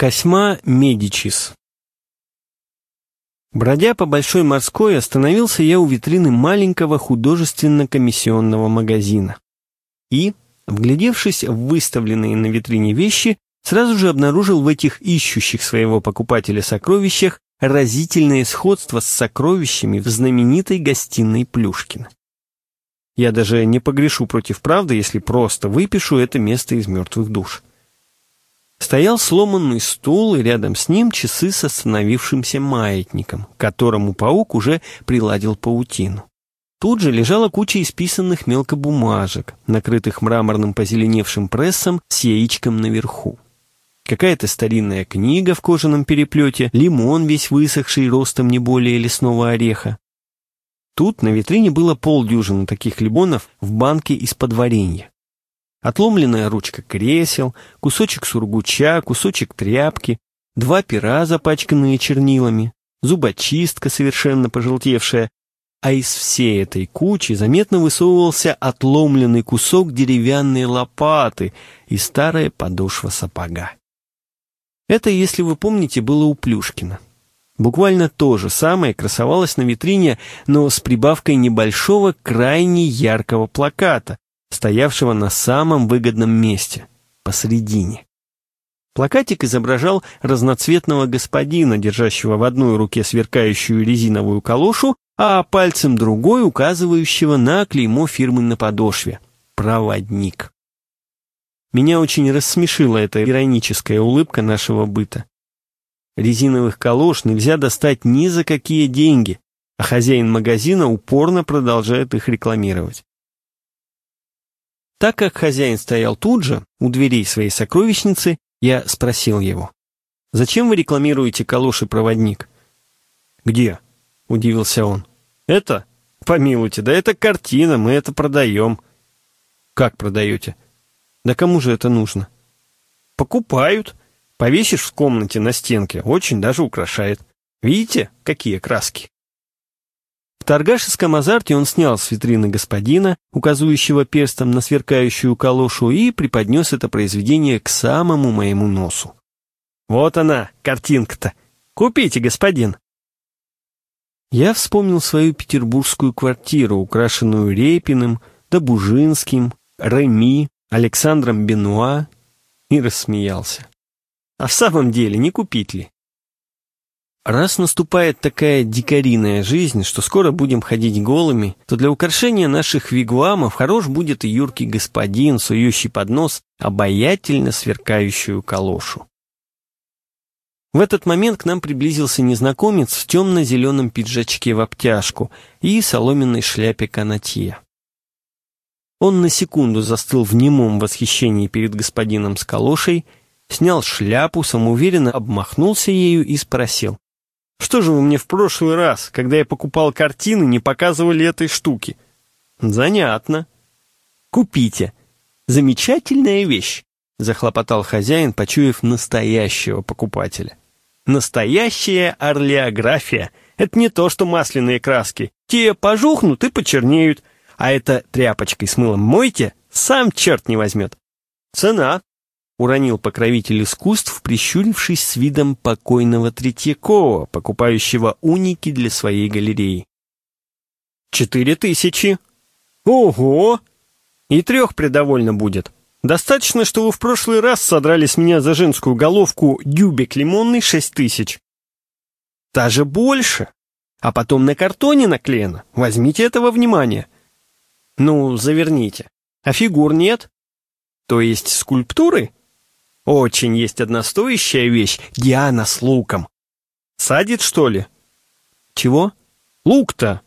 Косьма Медичис Бродя по Большой морской, остановился я у витрины маленького художественно-комиссионного магазина. И, вглядевшись в выставленные на витрине вещи, сразу же обнаружил в этих ищущих своего покупателя сокровищах разительное сходство с сокровищами в знаменитой гостиной Плюшкина. Я даже не погрешу против правды, если просто выпишу это место из мертвых душ. Стоял сломанный стул, и рядом с ним часы с остановившимся маятником, к которому паук уже приладил паутину. Тут же лежала куча исписанных мелкобумажек, накрытых мраморным позеленевшим прессом с яичком наверху. Какая-то старинная книга в кожаном переплете, лимон весь высохший ростом не более лесного ореха. Тут на витрине было полдюжины таких лимонов в банке из-под варенья. Отломленная ручка кресел, кусочек сургуча, кусочек тряпки, два пера, запачканные чернилами, зубочистка, совершенно пожелтевшая, а из всей этой кучи заметно высовывался отломленный кусок деревянной лопаты и старая подошва сапога. Это, если вы помните, было у Плюшкина. Буквально то же самое красовалось на витрине, но с прибавкой небольшого, крайне яркого плаката, стоявшего на самом выгодном месте, посредине. Плакатик изображал разноцветного господина, держащего в одной руке сверкающую резиновую калошу, а пальцем другой указывающего на клеймо фирмы на подошве «Проводник». Меня очень рассмешила эта ироническая улыбка нашего быта. Резиновых калош нельзя достать ни за какие деньги, а хозяин магазина упорно продолжает их рекламировать. Так как хозяин стоял тут же, у дверей своей сокровищницы, я спросил его. «Зачем вы рекламируете калоши-проводник?» «Где?» — удивился он. «Это? Помилуйте, да это картина, мы это продаем». «Как продаете?» «Да кому же это нужно?» «Покупают. Повесишь в комнате на стенке, очень даже украшает. Видите, какие краски?» Торгашеском азарте он снял с витрины господина, указывающего перстом на сверкающую калошу, и преподнес это произведение к самому моему носу. «Вот она, картинка-то! Купите, господин!» Я вспомнил свою петербургскую квартиру, украшенную Репиным, Добужинским, Реми, Александром Бенуа, и рассмеялся. А в самом деле, не купить ли? Раз наступает такая дикариная жизнь, что скоро будем ходить голыми, то для украшения наших вигуамов хорош будет и юркий господин, сующий под нос обаятельно сверкающую калошу. В этот момент к нам приблизился незнакомец в темно-зеленом пиджачке в обтяжку и соломенной шляпе канатье. Он на секунду застыл в немом восхищении перед господином с калошей, снял шляпу, самоуверенно обмахнулся ею и спросил. Что же вы мне в прошлый раз, когда я покупал картины, не показывали этой штуки? Занятно. Купите. Замечательная вещь, захлопотал хозяин, почуяв настоящего покупателя. Настоящая орлеография. Это не то, что масляные краски. Те пожухнут и почернеют. А это тряпочкой с мылом мойте, сам черт не возьмет. Цена уронил покровитель искусств, прищурившись с видом покойного Третьякова, покупающего уники для своей галереи. «Четыре тысячи!» «Ого! И трех предовольно будет. Достаточно, что вы в прошлый раз содрали с меня за женскую головку дюбик лимонный шесть тысяч. Даже больше. А потом на картоне наклеено. Возьмите этого внимания. Ну, заверните. А фигур нет? То есть скульптуры?» Очень есть одна стоящая вещь — Диана с луком. Садит, что ли? Чего? Лук-то?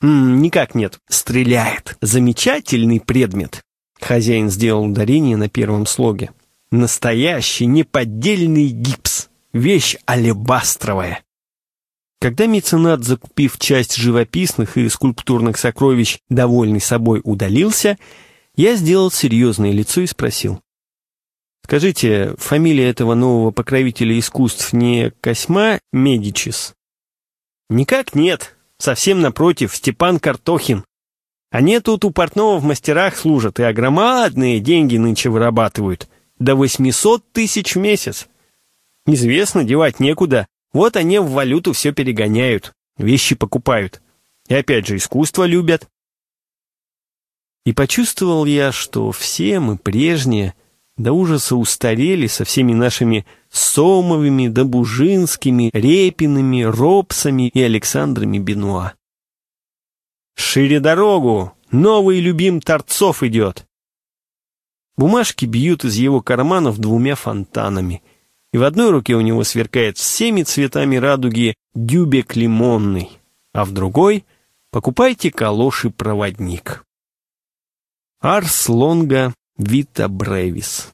Никак нет. Стреляет. Замечательный предмет. Хозяин сделал ударение на первом слоге. Настоящий, неподдельный гипс. Вещь алебастровая. Когда меценат, закупив часть живописных и скульптурных сокровищ, довольный собой удалился, я сделал серьезное лицо и спросил. Скажите, фамилия этого нового покровителя искусств не Косьма Медичис? Никак нет. Совсем напротив, Степан Картохин. Они тут у портного в мастерах служат и огромадные деньги нынче вырабатывают. До 800 тысяч в месяц. Известно, девать некуда. Вот они в валюту все перегоняют, вещи покупают. И опять же, искусство любят. И почувствовал я, что все мы прежние до ужаса устарели со всеми нашими Сомовыми, Добужинскими, Репиными, Робсами и Александрами Бенуа. «Шире дорогу! Новый любим Торцов идет!» Бумажки бьют из его карманов двумя фонтанами, и в одной руке у него сверкает всеми цветами радуги дюбек лимонный, а в другой — покупайте калоши-проводник. Арс лонга вита бревис.